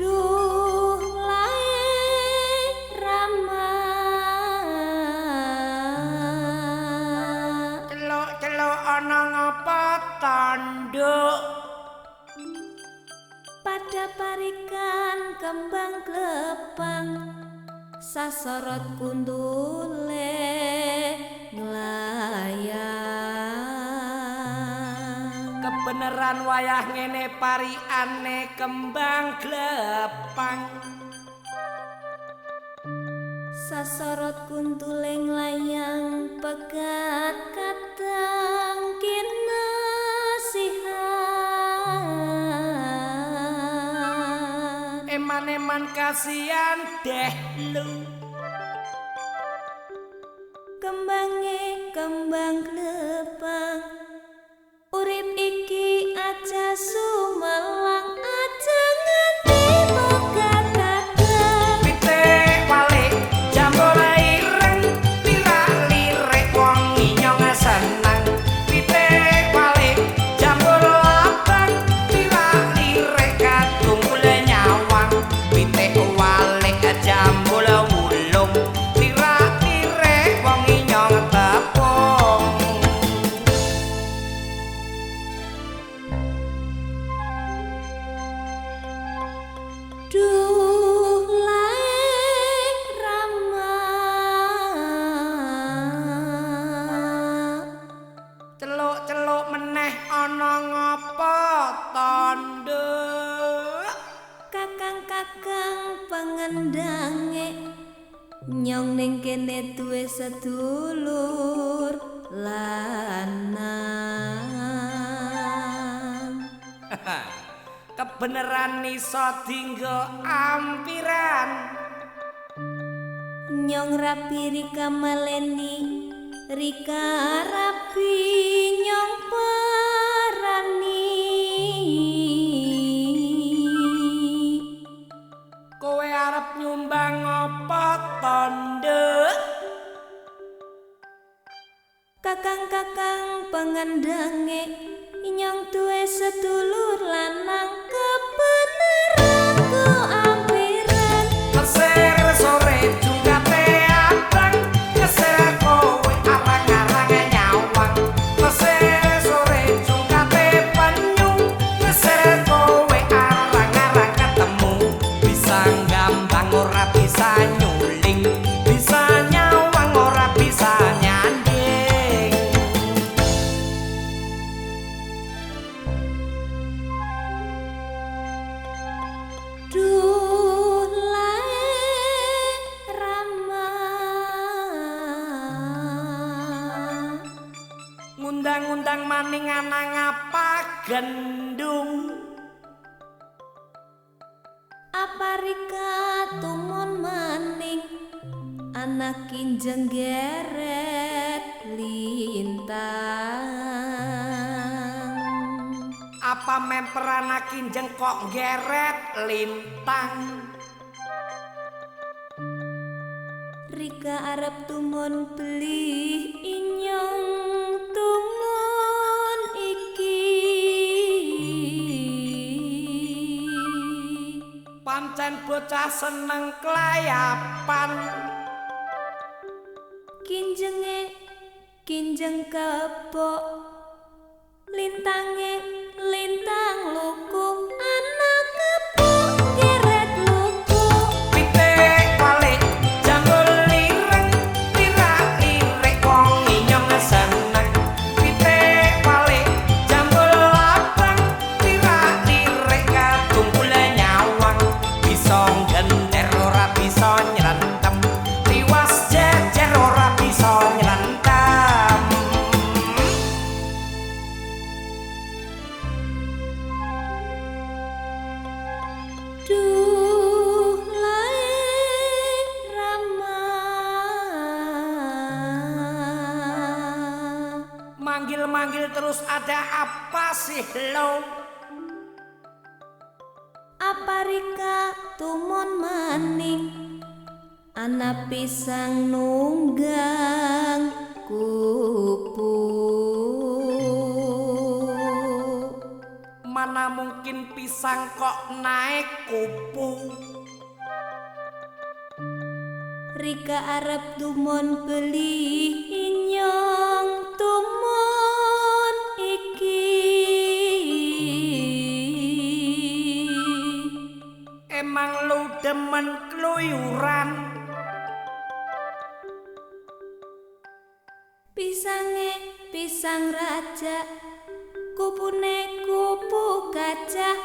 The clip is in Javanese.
Duh lae rama Celuk-celuk ana ngapa tanduk? pada parikan kembang klepang sasorot kundule nglayang Kebeneran wayah ngene pariane kembang glepang. sasorot kundule nglayang pegat kadang kinasihan Eman-eman kasihan deh lu. Celuk-celuk meneh ana ngapa tanduk? kakang-kakang pengendange nyong ning kene duwe sedulur lanang Kebeneran iso dinggo ampiran. nyong rapi rika maleni rika rapi nyong parani Kowe arep nyumbang apa tanduk? kakang-kakang pengendange nyong duwe sedulur lanang ngundang-undang maning ana ngapa gendung? Apa rika tumon maning? Anak kinjeng geret lintang. Apa memper anak kinjeng kok geret lintang? Rika arep tumon beli inyong pancen bocah seneng kelayapan. Kinjenge kinjeng kebok. Lintange lintang luku ada apa sih lo? Apa rika? Tumon maning. Ana pisang nunggang kupu. Mana mungkin pisang kok naik kupu? Rika arep dumon beli inyong demen keluyuran. Pisange pisang raja kupune kupu gajah